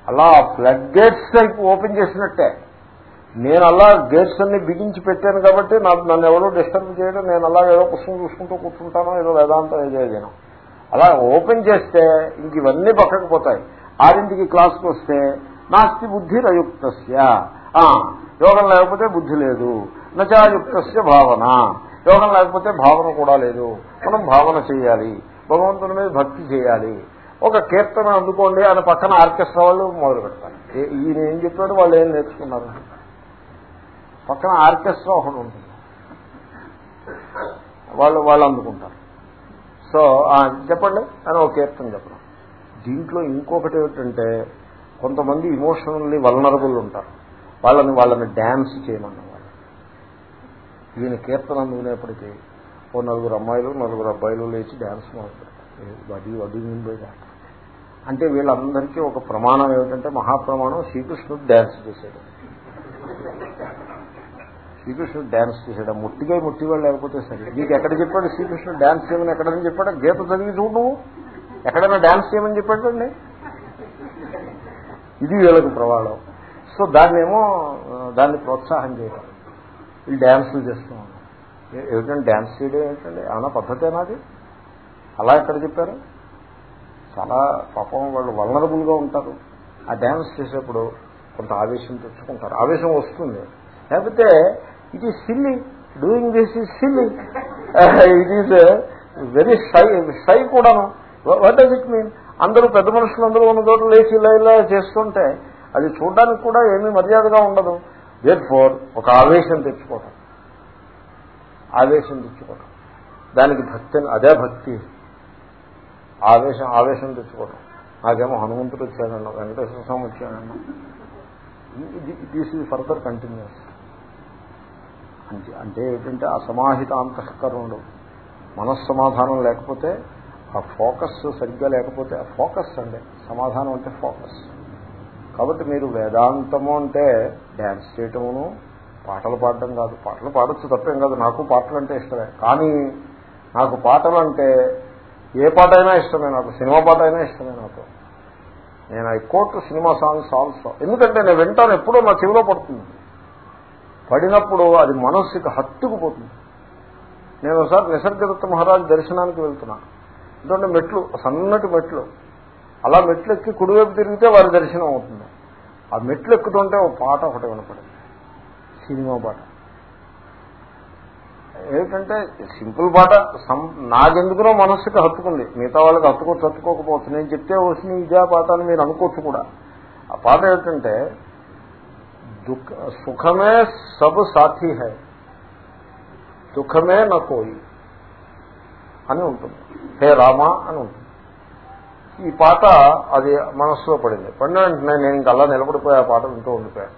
అలా ఫ్లడ్ గేట్స్ ఓపెన్ చేసినట్టే. నేను అలా గేట్స్ అన్ని బిగించి పెట్టాను కాబట్టి నాకు నన్ను ఎవరో డిస్టర్బ్ చేయడం నేను అలా ఏదో పుస్తకం చూసుకుంటూ కూర్చుంటానో ఏదో వేదాంతం ఏదో ఏదైనా. అలా ఓపెన్ చేస్తే ఇంక ఇవన్నీ పక్కకు పోతాయి. ఆరింటికి క్లాస్కి వస్తే నాస్తి బుద్ధి రయుక్తస్య. యోగం లేకపోతే బుద్ధి లేదు. నచాయుక్తస్య భావన. యోగం లేకపోతే భావన కూడా లేదు. మనం భావన చేయాలి. భగవంతుని మీద భక్తి చేయాలి. ఒక కీర్తన అందుకోండి అని పక్కన ఆర్కెస్ట్రా వాళ్ళు మొదలు పెడతారు. ఈయన ఏం చెప్పాడు? వాళ్ళు ఏం నేర్చుకున్నారు? పక్కన ఆర్కెస్ట్రా ఒకటి ఉంటుంది. వాళ్ళు వాళ్ళు అందుకుంటారు. సో చెప్పండి. అని ఒక కీర్తన చెప్పడం. దీంట్లో ఇంకొకటి ఏమిటంటే కొంతమంది ఇమోషనల్లీ వల్నరబుల్ ఉంటారు. వాళ్ళని వాళ్ళని డ్యాన్స్ చేయమన్నవాళ్ళు. ఈయన కీర్తన అందుకునేప్పటికీ ఓ నలుగురు అమ్మాయిలు నలుగురు అబ్బాయిలు లేచి డ్యాన్స్ మొదలుపెడతారు. వడి వడి అంటే వీళ్ళందరికీ ఒక ప్రమాణం ఏమిటంటే మహాప్రమాణం శ్రీకృష్ణుడు డ్యాన్స్ చేశాడు. శ్రీకృష్ణుడు డ్యాన్స్ చేశాడు. ముట్టిగా ముట్టివాళ్ళు లేకపోతే సరే. నీకు ఎక్కడ చెప్పాడు శ్రీకృష్ణుడు డ్యాన్స్ చేయమని ఎక్కడని చెప్పాడు? గీత చదివి చూడు ఎక్కడైనా డ్యాన్స్ చేయమని చెప్పాడండి ఇది వీళ్ళకు ప్రవాళం సో దాన్ని ఏమో దాన్ని ప్రోత్సాహం చేయడం వీళ్ళు డ్యాన్సులు చేస్తూ ఉన్నారు. ఏమిటంటే డ్యాన్స్ చేయడం ఏమిటండి? ఏమైనా పద్ధతేనా అది? అలా ఎక్కడ చెప్పారు? చాలా పాపం వాళ్ళు వలనరబుల్గా ఉంటారు. ఆ డ్యాన్స్ చేసేప్పుడు కొంత ఆవేశం తెచ్చుకుంటారు. ఆవేశం వస్తుంది. లేకపోతే it is silly doing this is silly it is very shy shy కూడాను వాట్ డస్ ఇట్ మీన్ అందరూ పెద్ద మనుషులు అందరూ ఉన్న చోట లేచి ఇలా ఇలా చేస్తుంటే అది చూడడానికి కూడా ఏమీ మర్యాదగా ఉండదు. దేట్ ఫోర్ ఒక ఆవేశం తెచ్చుకోవటం. ఆవేశం తెచ్చుకోవటం. దానికి భక్తి అదే భక్తి. ఆవేశం ఆవేశం తెచ్చుకోవటం. నాకేమో హనుమంతుడు వచ్చానన్నా వెంకటేశ్వర స్వామి వచ్చానన్నా దిస్ ఈజ్ ఫర్దర్ కంటిన్యూస్ అంటే అంటే ఏంటంటే అసమాహిత అంతఃకరణుడు మనస్సమాధానం లేకపోతే ఆ ఫోకస్ సరిగ్గా లేకపోతే ఆ ఫోకస్ అండి సమాధానం అంటే ఫోకస్. కాబట్టి మీరు వేదాంతము అంటే డ్యాన్స్ చేయటమును పాటలు పాడడం కాదు పాటలు పాడచ్చు తప్పేం కాదు నాకు పాటలు అంటే ఇష్టమే. కానీ నాకు పాటలు అంటే ఏ పాట అయినా ఇష్టమే నాకు సినిమా పాట అయినా ఇష్టమే నాకు. నేను I quote cinema songs also ఎందుకంటే నేను వింటాను ఎప్పుడో నా చెవిలో పడుతుంది. పడినప్పుడు అది మనస్సుకి హత్తుకుపోతుంది నేను ఒకసారి నిసర్గదత్త మహారాజు దర్శనానికి వెళ్తున్నాను ఎందుకంటే మెట్లు సన్నటి మెట్లు. అలా మెట్లు ఎక్కి కుడివైపు తిరిగితే వారి దర్శనం అవుతుంది. ఆ మెట్లు ఎక్కుతుంటే ఒక పాట ఒకటి వినపడింది. సినిమా పాట. ఏమిటంటే సింపుల్ పాట. నాకెందుకునో మనస్సుకి హత్తుకుంది. మిగతా వాళ్ళకి హత్తుకోవచ్చు హత్తుకోకపోవచ్చు. నేను చెప్తే వచ్చిన ఇదే పాట అని మీరు అనుకోవచ్చు కూడా. ఆ పాట ఏమిటంటే దుఃఖ సుఖమే సబ్ సాథి హై దుఃఖమే నా కోయి అని ఉంటుంది హే రామ అని ఉంటుంది ఈ పాట అది మనస్సులో పడింది. పడిన వెంటనే నేను ఇంకల్లా అలా నిలబడిపోయి ఆ పాట వింటూ ఉండిపోయాను.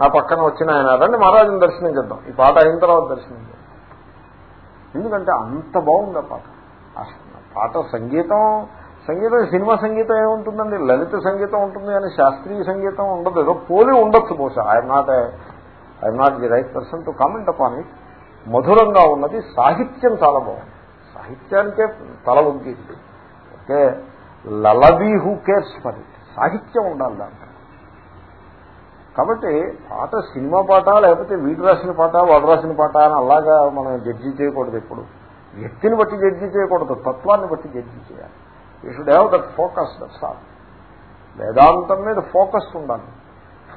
నా పక్కన వచ్చిన ఆయన రండి మహారాజుని దర్శనం చేద్దాం. ఈ పాట అయిన తర్వాత దర్శనం చేద్దాం. ఎందుకంటే అంత బాగుంది ఆ పాట. పాట సంగీతం సంగీతం సినిమా సంగీతం ఏముంటుందండి? లలిత సంగీతం ఉంటుంది కానీ శాస్త్రీయ సంగీతం ఉండదు. ఏదో పోలి ఉండొచ్చు బహుశా. I'm not I'm not the right person to comment upon it మధురంగా ఉన్నది. సాహిత్యం చాలా బాగుంది. సాహిత్యానికే తల వంగింది okay. Lullaby who cares for it. సాహిత్యం ఉండాలి దాంట్లో. కాబట్టి పాట సినిమా పాట లేకపోతే వీడు రాసిన పాట వాడు రాసిన పాట అని అలాగా మనం జడ్జి చేయకూడదు ఎప్పుడు. వ్యక్తిని బట్టి జడ్జి చేయకూడదు. తత్వాన్ని బట్టి జడ్జి చేయాలి. You should have that focus that's all వేదాంతం మీద ఫోకస్ ఉండాలి.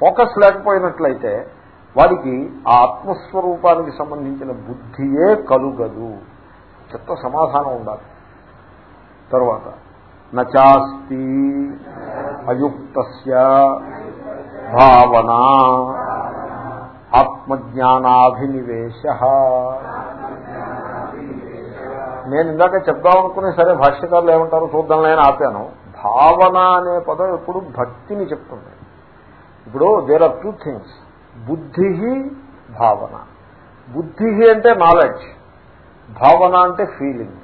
ఫోకస్ లేకపోయినట్లయితే వాడికి ఆ ఆత్మస్వరూపానికి సంబంధించిన బుద్ధియే కలుగదు. చెత్త సమాధానం ఉండాలి. తర్వాత నచాస్తి అయుక్త భావన ఆత్మజ్ఞానాభినివేశ నేను ఇందాక చెప్దామనుకునే సరే భాష్యకారులు ఏమంటారు చూద్దాం అని ఆపాను. భావన అనే పదం ఎప్పుడు భక్తిని చెప్తుంది. ఇప్పుడు దేర్ ఆర్ టూ థింగ్స్ బుద్ధి భావన. బుద్ధి అంటే నాలెడ్జ్ భావన అంటే feeling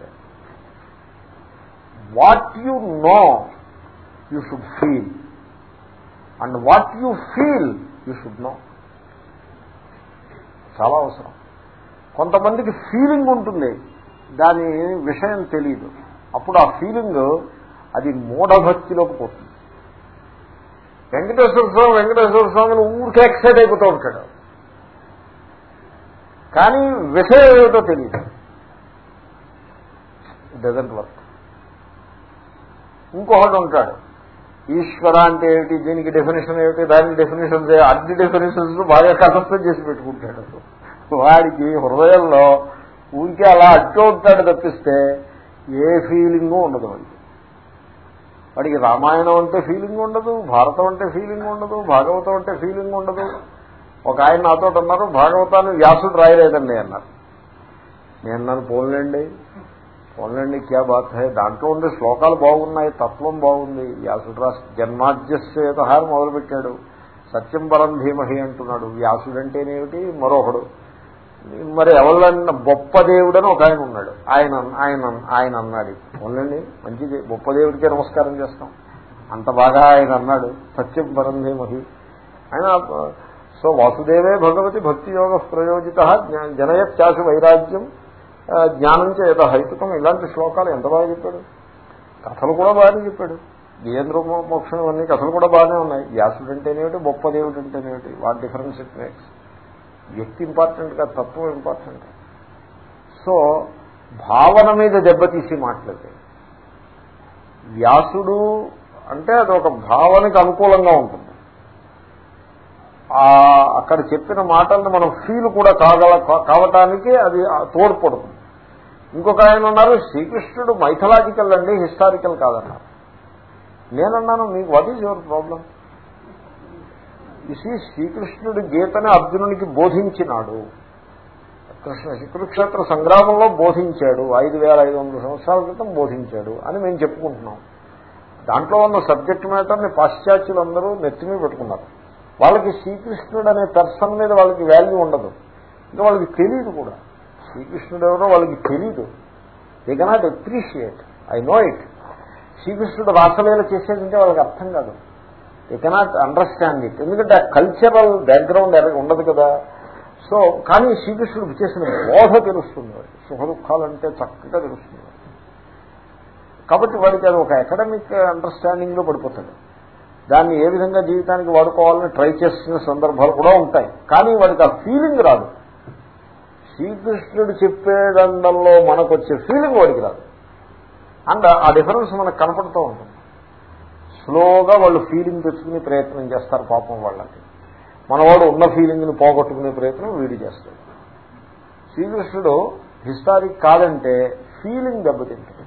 what you know you should feel and what you feel you should know చాలా అవసరం. కొంతమందికి ఫీలింగ్ ఉంటుంది. దాని విషయం తెలియదు అప్పుడు ఆ ఫీలింగ్ అది మూఢభక్తిలోకి పోతుంది. వెంకటేశ్వర స్వామి వెంకటేశ్వర స్వామిని ఊరికే ఎక్సైట్ అయిపోతూ ఉంటాడు. కానీ విషయం ఏమిటో తెలియదు డజంట్ వర్క్ ఇంకొకటి ఉంటాడు. ఈశ్వర అంటే ఏమిటి దీనికి డెఫినేషన్ ఏమిటి దానికి డెఫినేషన్స్ అన్ని డెఫినేషన్స్ బాగా కథస్థం చేసి పెట్టుకుంటాడు. వాడికి హృదయంలో ఊరికే అలా అట్టు ఉంటాడు తప్పిస్తే ఏ ఫీలింగు ఉండదు వాడికి. వాడికి రామాయణం అంటే ఫీలింగ్ ఉండదు భారతం అంటే ఫీలింగ్ ఉండదు భాగవతం అంటే ఫీలింగ్ ఉండదు. ఒక ఆయన నాతో అన్నారు భాగవతాన్ని వ్యాసుడు రాయలేదండి అన్నారు. నేను నన్ను పోన్లేండి పోన్లేండి క్యా బాత్ హై? దాంట్లో ఉండే శ్లోకాలు బాగున్నాయి తత్వం బాగుంది. వ్యాసుడు రాసి జన్మాద్యస్యత మొదలుపెట్టాడు. సత్యం పరం ధీమహి అంటున్నాడు. వ్యాసుడంటేనేమిటి? మరొకడు. మరి ఎవరన్నా గొప్ప దేవుడని ఒక ఆయన ఉన్నాడు. ఆయన ఆయన ఆయన అన్నాడు. ఉండండి మంచిది గొప్ప దేవుడికే నమస్కారం చేస్తాం. అంత బాగా ఆయన అన్నాడు. సత్యం పరంధేమహి ఆయన సో వాసుదేవే భగవతి భక్తి యోగ ప్రయోజిత జనయత్యాసు వైరాగ్యం జ్ఞానం చేత హైతుకం ఇలాంటి శ్లోకాలు ఎంత బాగా చెప్పాడు? కథలు కూడా బాగానే చెప్పాడు. దేంద్ర మోక్షం అన్ని కథలు కూడా బాగానే ఉన్నాయి. వ్యాసుడు అంటేనేమిటి గొప్ప దేవుడు అంటేనేమిటి వాట్ డిఫరెన్స్ ఇట్ మేక్స్? వ్యక్తి ఇంపార్టెంట్ కాదు తత్వం ఇంపార్టెంట్. సో భావన మీద దెబ్బతీసి మాట్లాడితే వ్యాసుడు అంటే అది ఒక భావనకి అనుకూలంగా ఉంటుంది. అక్కడ చెప్పిన మాటలను మనం ఫీల్ కూడా కాగల కావటానికి అది తోడ్పడుతుంది. ఇంకొక ఆయన ఉన్నారు శ్రీకృష్ణుడు మైథలాజికల్ అండి హిస్టారికల్ కాదన్నారు. నేనన్నాను మీకు వాట్ ఈజ్ యువర్ ప్రాబ్లం ఇసి శ్రీకృష్ణుడు గీతని అర్జునునికి బోధించినాడు. కృష్ణ కురుక్షేత్ర సంగ్రామంలో బోధించాడు. ఐదు వేల ఐదు వందల సంవత్సరాల క్రితం బోధించాడు అని మేము చెప్పుకుంటున్నాం. దాంట్లో ఉన్న సబ్జెక్ట్ మ్యాటర్ని పాశ్చాత్యులందరూ నెత్తిమీ పెట్టుకున్నారు. వాళ్ళకి శ్రీకృష్ణుడు అనే పర్సన్ మీద వాళ్ళకి వాల్యూ ఉండదు. ఇంకా వాళ్ళకి తెలియదు కూడా. శ్రీకృష్ణుడు ఎవరో వాళ్ళకి తెలియదు they cannot appreciate I know it శ్రీకృష్ణుడు రాసలీల చేసేదంటే వాళ్ళకి అర్థం కాదు. యూ కెనాట్ అండర్స్టాండ్ ఇట్ ఎందుకంటే ఆ కల్చరల్ బ్యాక్గ్రౌండ్ ఉండదు కదా. సో కానీ శ్రీకృష్ణుడు చేసిన బోధ తెలుస్తుంది సుఖ దుఃఖాలంటే చక్కగా తెలుస్తుంది కాబట్టి వాడికి అది ఒక అకాడమిక్ అండర్స్టాండింగ్లో పడిపోతాడు దాన్ని ఏ విధంగా జీవితానికి వాడుకోవాలని ట్రై చేస్తున్న సందర్భాలు కూడా ఉంటాయి. కానీ వాడికి ఆ ఫీలింగ్ రాదు. శ్రీకృష్ణుడు చెప్పేదండల్లో మనకు వచ్చే ఫీలింగ్ వాడికి రాదు. అండ్ ఆ డిఫరెన్స్ మనకు కనపడుతూ ఉంటుంది. స్లోగా వాళ్ళు ఫీలింగ్ తెచ్చుకునే ప్రయత్నం చేస్తారు పాపం వాళ్ళకి. మనవాడు ఉన్న ఫీలింగ్ని పోగొట్టుకునే ప్రయత్నం వీడి చేస్తాడు. శ్రీకృష్ణుడు హిస్టారిక్ కాదంటే ఫీలింగ్ దెబ్బతింటుంది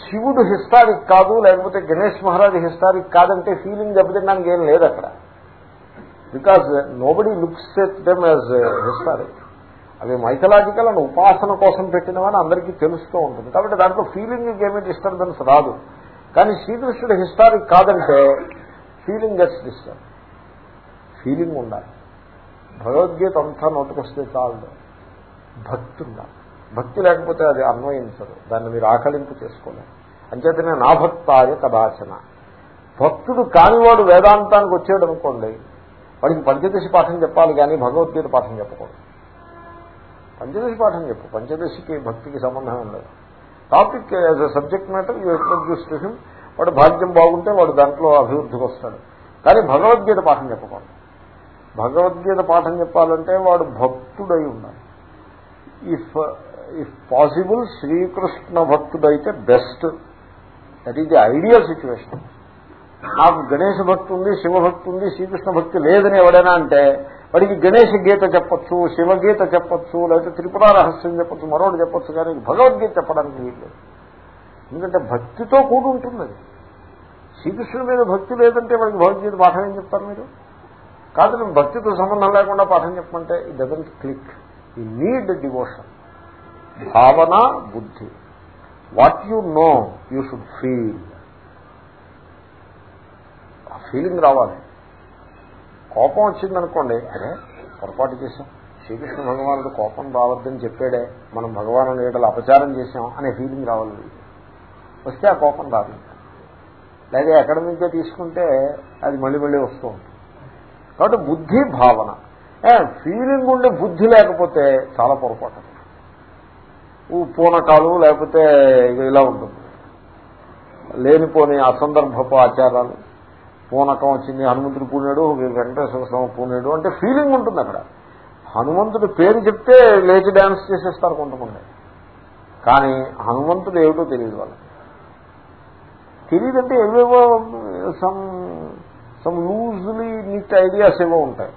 శివుడు హిస్టారిక్ కాదు లేకపోతే గణేష్ మహారాజ్ హిస్టారిక్ కాదంటే ఫీలింగ్ దెబ్బతినడానికి ఏం లేదు అక్కడ. Because nobody looks at them as historic. అవి మైథలాజికల్ అని ఉపాసన కోసం పెట్టినవని అందరికీ తెలుస్తూ ఉంటుంది. కాబట్టి దాంట్లో ఫీలింగ్ ఏమీ డిస్టర్బెన్స్ రాదు. కానీ శ్రీకృష్ణుడు హిస్టారిక్ కాదంటే ఫీలింగ్ గట్స్ డిస్టర్బ్ ఫీలింగ్ ఉండాలి. భగవద్గీత అంతా నోటుకొస్తే చాలు భక్తి ఉండాలి. భక్తి లేకపోతే అది అన్వయించదు. దాన్ని మీరు ఆకలింపు చేసుకోలేరు. అంచేతనే నా భక్తాయ కదాచన భక్తుడు కానివాడు వేదాంతానికి వచ్చాడు అనుకోండి వాడికి పంచదశి పాఠం చెప్పాలి కానీ భగవద్గీత పాఠం చెప్పకూడదు. పంచదశి పాఠం చెప్పు. పంచదశికి భక్తికి సంబంధం ఉండదు. Topic as a subject matter you introduce to him వాడు భాగ్యం బాగుంటే వాడు దాంట్లో అభివృద్ధికి వస్తాడు. కానీ భగవద్గీత పాఠం చెప్పకూడదు. భగవద్గీత పాఠం చెప్పాలంటే వాడు భక్తుడై ఉండాలి. If if possible Srikrishna భక్తుడైతే best that is the ideal situation నాకు గణేష్ భక్తి ఉంది శివభక్తి ఉంది శ్రీకృష్ణ భక్తి లేదని ఎవడైనా అంటే వాడికి గణేష గీత చెప్పొచ్చు శివగీత చెప్పొచ్చు లేకపోతే త్రిపుర రహస్యం చెప్పొచ్చు మరొకటి చెప్పొచ్చు కానీ భగవద్గీత చెప్పడానికి వీళ్ళు ఎందుకంటే భక్తితో కూడి ఉంటుంది శ్రీకృష్ణుడి మీద భక్తి లేదంటే వాడికి భగవద్గీత పాఠం ఏం చెప్తారు మీరు? కాదు భక్తితో సంబంధం లేకుండా పాఠం చెప్పమంటే it doesn't click he need devotion భావన బుద్ధి. What you know you should feel ఆ ఫీలింగ్ రావాలి. కోపం వచ్చిందనుకోండి అరే పొరపాటు చేశాం. శ్రీకృష్ణ భగవానుడు కోపం రావద్దని చెప్పాడే మనం భగవాను ఏడలు అపచారం చేశాం అనే ఫీలింగ్ రావాలి వస్తే ఆ కోపం రాదు. లేదా ఎక్కడి నుంచో తీసుకుంటే అది మళ్ళీ మళ్ళీ వస్తూ ఉంటుంది. కాబట్టి బుద్ధి భావన. ఫీలింగ్ ఉండే బుద్ధి లేకపోతే చాలా పొరపాటు. పూనకాలు లేకపోతే ఇలా ఉంటుంది. లేనిపోని అసందర్భపు ఆచారాలు. పూనకం వచ్చింది హనుమంతుడు పూనాడు వెంకటేశ్వర స్వామి పూనాడు అంటే ఫీలింగ్ ఉంటుంది అక్కడ. హనుమంతుడు పేరు చెప్తే లేచి డ్యాన్స్ చేసేస్తారు కొంతమంది. కానీ హనుమంతుడు ఏమిటో తెలియదు వాళ్ళకి. తెలియదంటే ఏవేవో some some loosely knit ideas ఏవో ఉంటాయి.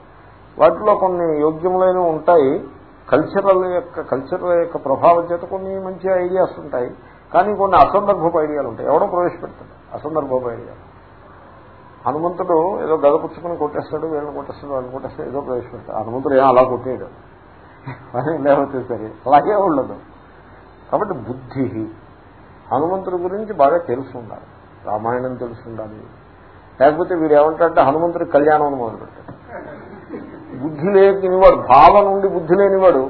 వాటిలో కొన్ని యోగ్యములైనవి ఉంటాయి. కల్చరల్ యొక్క కల్చరల్ యొక్క ప్రభావం చేత కొన్ని మంచి ఐడియాస్ ఉంటాయి. కానీ కొన్ని అసందర్భపు ఐడియాలు ఉంటాయి. ఎవడో ప్రవేశపెడతాడు. అసందర్భపు ఐడియాలు హనుమంతుడు ఏదో గద పుచ్చుకుని కొట్టేస్తాడు వీళ్ళని కొట్టేస్తాడు వాళ్ళని కొట్టేస్తాడు ఏదో ప్రవేశపెడతాడు. హనుమంతుడు ఏం అలా కొట్టేయడు. లేకపోతే సరే అలాగే ఉండదు. కాబట్టి బుద్ధి. హనుమంతుడి గురించి బాగా తెలుసు ఉండాలి. రామాయణం తెలుసు ఉండాలి. లేకపోతే వీడు ఏమంటాడంటే హనుమంతుడి కళ్యాణం అని మొదలుపెట్టాడు. బుద్ధి లేనివాడు భావ నుండి బుద్ధి లేనివాడు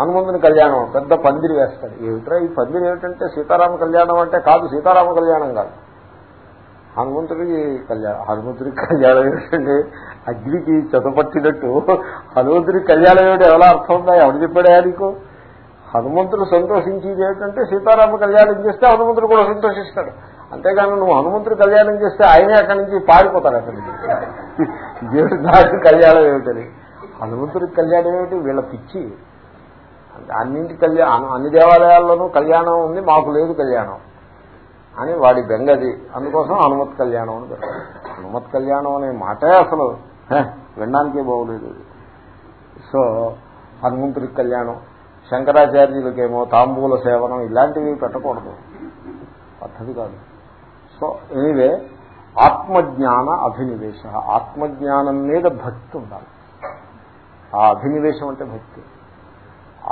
హనుమంతుని కళ్యాణం పెద్ద పందిరి వేస్తాడు. ఏమిట్రా ఈ పందిరి ఏమిటంటే సీతారామ కళ్యాణం అంటే కాదు సీతారామ కళ్యాణం కాదు. హనుమంతుడికి కళ్యాణం హనుమంతుడికి కళ్యాణం ఏమిటండి అగ్నికి చెతపట్టినట్టు హనుమంతుడికి కళ్యాణం ఏమిటి ఎలా అర్థం ఉందా? ఎవరు చెప్పాడా నీకు? హనుమంతుడు సంతోషించేది ఏంటంటే సీతారామ కళ్యాణం చేస్తే హనుమంతుడు కూడా సంతోషిస్తాడు. అంతేగాని నువ్వు హనుమంతుడు కళ్యాణం చేస్తే ఆయనే అక్కడి నుంచి పారిపోతాడు అక్కడి నుంచి. దేవుడి నాకు కళ్యాణం ఏమిటని. హనుమంతుడికి కళ్యాణం ఏమిటి? వీళ్ళ పిచ్చి. అన్నింటి కళ్యాణం అన్ని దేవాలయాల్లోనూ కళ్యాణం ఉంది మాకు లేదు కళ్యాణం అని వాడి బెంగది. అందుకోసం హనుమత్ కళ్యాణం అని పెట్టారు హనుమత్ కళ్యాణం అనే మాటే అసలు వినడానికే బాగోలేదు. సో హనుమంతుడి కళ్యాణం శంకరాచార్యులకేమో తాంబూల సేవనం ఇలాంటివి పెట్టకూడదు. పద్ధతి కాదు. సో ఎనీవే ఆత్మజ్ఞాన అభినివేశ. ఆత్మజ్ఞానం మీద భక్తి ఉండాలి. ఆ అభినివేశం అంటే భక్తి.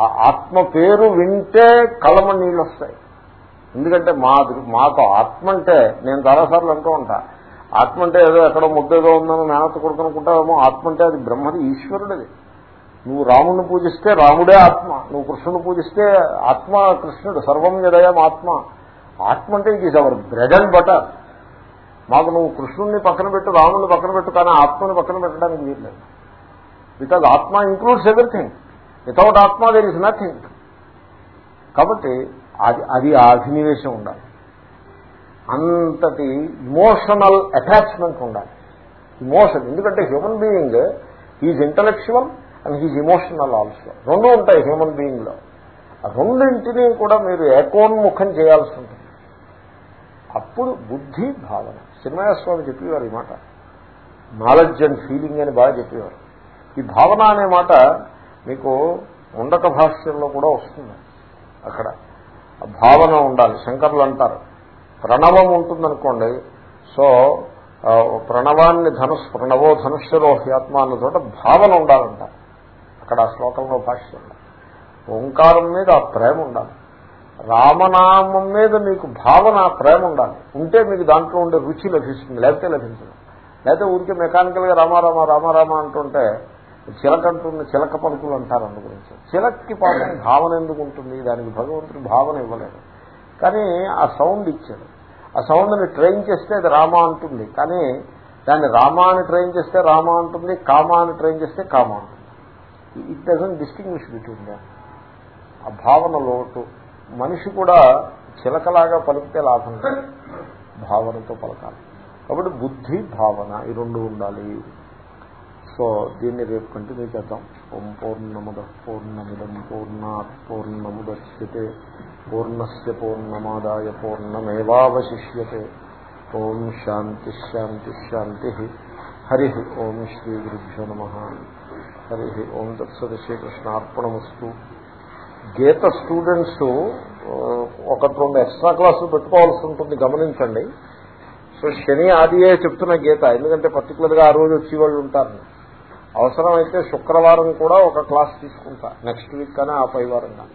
ఆ ఆత్మ పేరు వింటే కలమ నీళ్ళు వస్తాయి ఎందుకంటే మా మాకు ఆత్మ అంటే నేను చాలాసార్లు అంటూ ఉంటా. ఆత్మ అంటే ఏదో ఎక్కడో ముద్దగా ఉందని మేనత కొడుకునుకుంటావేమో ఆత్మ అంటే అది బ్రహ్మది ఈశ్వరుడిది. నువ్వు రాముడిని పూజిస్తే రాముడే ఆత్మ నువ్వు కృష్ణుని పూజిస్తే ఆత్మ కృష్ణుడు సర్వం యదయం ఆత్మ. ఆత్మ అంటే it is our bread and butter మాకు నువ్వు కృష్ణుడిని పక్కన పెట్టు రాముడిని పక్కన పెట్టు కానీ ఆత్మని పక్కన పెట్టడానికి వీల్లేదు బికాజ్ ఆత్మ ఇంక్లూడ్స్ ఎవ్రీథింగ్ వితౌట్ ఆత్మ దేర్ ఇస్ నథింగ్ కాబట్టి అది అది ఆ అభినివేశం ఉండాలి. అంతటి ఇమోషనల్ అటాచ్మెంట్ ఉండాలి. ఇమోషన్ ఎందుకంటే human being is intellectual and he's emotional also రెండు ఉంటాయి హ్యూమన్ బీయింగ్లో ఆ రెండింటినీ కూడా మీరు ఏకోన్ముఖం చేయాల్సి ఉంటుంది. అప్పుడు బుద్ధి భావన. సినిమాస్వామి చెప్పేవారు ఈ మాట. నాలెడ్జ్ అండ్ ఫీలింగ్ అని బాగా చెప్పేవారు. ఈ భావన అనే మాట మీకు ఉండక భాష్యంలో కూడా వస్తుంది అక్కడ. భావన ఉండాలి. శంకర్లు అంటారు. ప్రణవం ఉంటుందనుకోండి. సో ప్రణవాన్ని ధనుష్ ప్రణవో ధనుష్యలో హ్యాత్మ అన్న చోట భావన ఉండాలంట. అక్కడ ఆ శ్లోకంలో భాష్యం ఓంకారం మీద ఆ ప్రేమ ఉండాలి. రామనామం మీద మీకు భావన ప్రేమ ఉండాలి. ఉంటే మీకు దాంట్లో ఉండే రుచి లభిస్తుంది లేకపోతే లభించదు. లేకపోతే ఊరికే మెకానికల్గా రామారామ రామారామ అంటుంటే చిలక అంటున్న చిలక పలుకులు అంటారు అందు గురించి. చిలక్కి పాపం భావన ఎందుకు ఉంటుంది? దానికి భగవంతుడు భావన ఇవ్వలేదు. కానీ ఆ సౌండ్ ఇచ్చాడు. ఆ సౌండ్ని ట్రైన్ చేస్తే అది రామ అంటుంది. కానీ దాన్ని రామాని ట్రైన్ చేస్తే రామ అంటుంది కామా అని ట్రైన్ చేస్తే కామ అంటుంది. It doesn't distinguish between the ఆ భావన లోటు. మనిషి కూడా చిలకలాగా పలికితే లాభం భావనతో పలకాలి. కాబట్టి బుద్ధి భావన ఈ రెండు ఉండాలి. సో దీన్ని రేపు కంటిన్యూ చేద్దాం. ఓం పూర్ణముద పూర్ణమిదం పూర్ణాత్ పూర్ణముద్యతే పూర్ణస్ పూర్ణమాదాయ పూర్ణమేవాశిష్యతే ఓం శాంతి శాంతి శాంతి. హరి ఓం శ్రీ గురుభ్యో నమ. హరి ఓం తత్సత్ శ్రీకృష్ణార్పణమస్తు గీత స్టూడెంట్స్ ఒకటి రెండు ఎక్స్ట్రా క్లాసులు పెట్టుకోవాల్సి ఉంటుంది గమనించండి. సో శని ఆదియే చెప్తున్న గీత ఎందుకంటే పర్టికులర్గా ఆ రోజు వచ్చి వాళ్ళు ఉంటారు. అవసరమైతే శుక్రవారం కూడా ఒక క్లాస్ తీసుకుంటా. నెక్స్ట్ వీక్ కానీ ఆ పై వారం కానీ